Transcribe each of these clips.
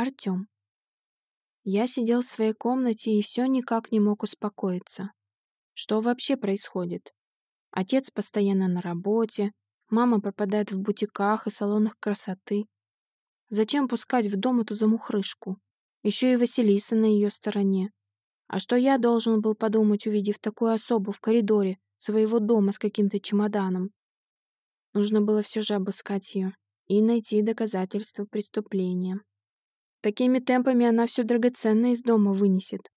Артём. Я сидел в своей комнате и все никак не мог успокоиться. Что вообще происходит? Отец постоянно на работе, мама пропадает в бутиках и салонах красоты. Зачем пускать в дом эту замухрышку? Еще и Василиса на ее стороне. А что я должен был подумать, увидев такую особу в коридоре своего дома с каким-то чемоданом? Нужно было все же обыскать ее и найти доказательства преступления. Такими темпами она все драгоценное из дома вынесет.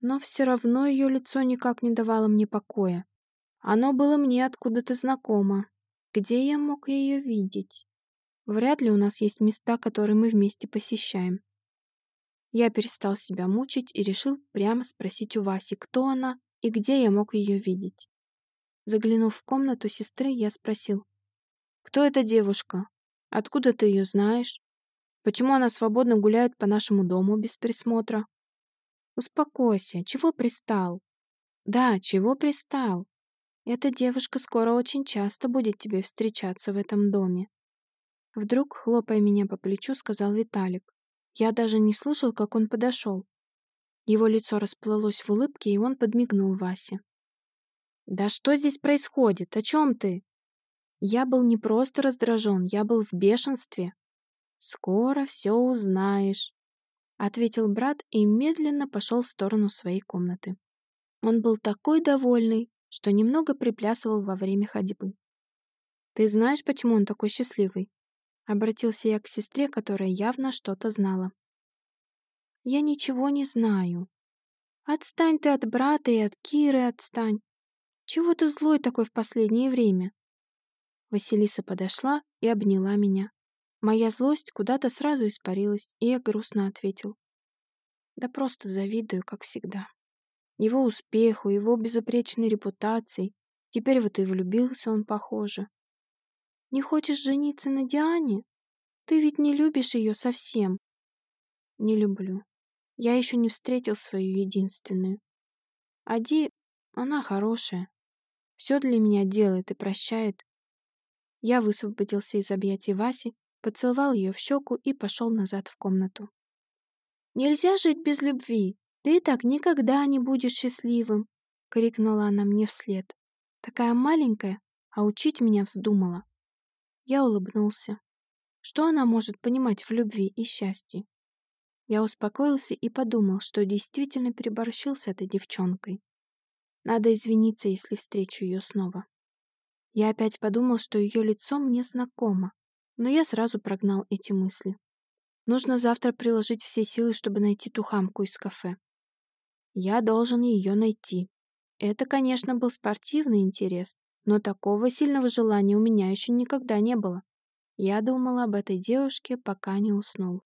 Но все равно ее лицо никак не давало мне покоя. Оно было мне откуда-то знакомо. Где я мог ее видеть? Вряд ли у нас есть места, которые мы вместе посещаем. Я перестал себя мучить и решил прямо спросить у Васи, кто она и где я мог ее видеть. Заглянув в комнату сестры, я спросил, «Кто эта девушка? Откуда ты ее знаешь? Почему она свободно гуляет по нашему дому без присмотра?» «Успокойся, чего пристал?» «Да, чего пристал? Эта девушка скоро очень часто будет тебе встречаться в этом доме». Вдруг, хлопая меня по плечу, сказал Виталик. Я даже не слышал, как он подошел. Его лицо расплылось в улыбке, и он подмигнул Васе. «Да что здесь происходит? О чем ты?» Я был не просто раздражен, я был в бешенстве. «Скоро все узнаешь», — ответил брат и медленно пошел в сторону своей комнаты. Он был такой довольный, что немного приплясывал во время ходьбы. «Ты знаешь, почему он такой счастливый?» Обратился я к сестре, которая явно что-то знала. «Я ничего не знаю. Отстань ты от брата и от Киры отстань. Чего ты злой такой в последнее время?» Василиса подошла и обняла меня. Моя злость куда-то сразу испарилась, и я грустно ответил. Да просто завидую, как всегда. Его успеху, его безупречной репутации. Теперь вот и влюбился он, похоже. Не хочешь жениться на Диане? Ты ведь не любишь ее совсем. Не люблю. Я еще не встретил свою единственную. Ади, она хорошая. Все для меня делает и прощает. Я высвободился из объятий Васи, поцеловал ее в щеку и пошел назад в комнату. «Нельзя жить без любви. Ты так никогда не будешь счастливым!» — крикнула она мне вслед. Такая маленькая, а учить меня вздумала. Я улыбнулся. Что она может понимать в любви и счастье? Я успокоился и подумал, что действительно переборщил с этой девчонкой. Надо извиниться, если встречу ее снова. Я опять подумал, что ее лицо мне знакомо, но я сразу прогнал эти мысли. Нужно завтра приложить все силы, чтобы найти ту хамку из кафе. Я должен ее найти. Это, конечно, был спортивный интерес, но такого сильного желания у меня еще никогда не было. Я думал об этой девушке, пока не уснул.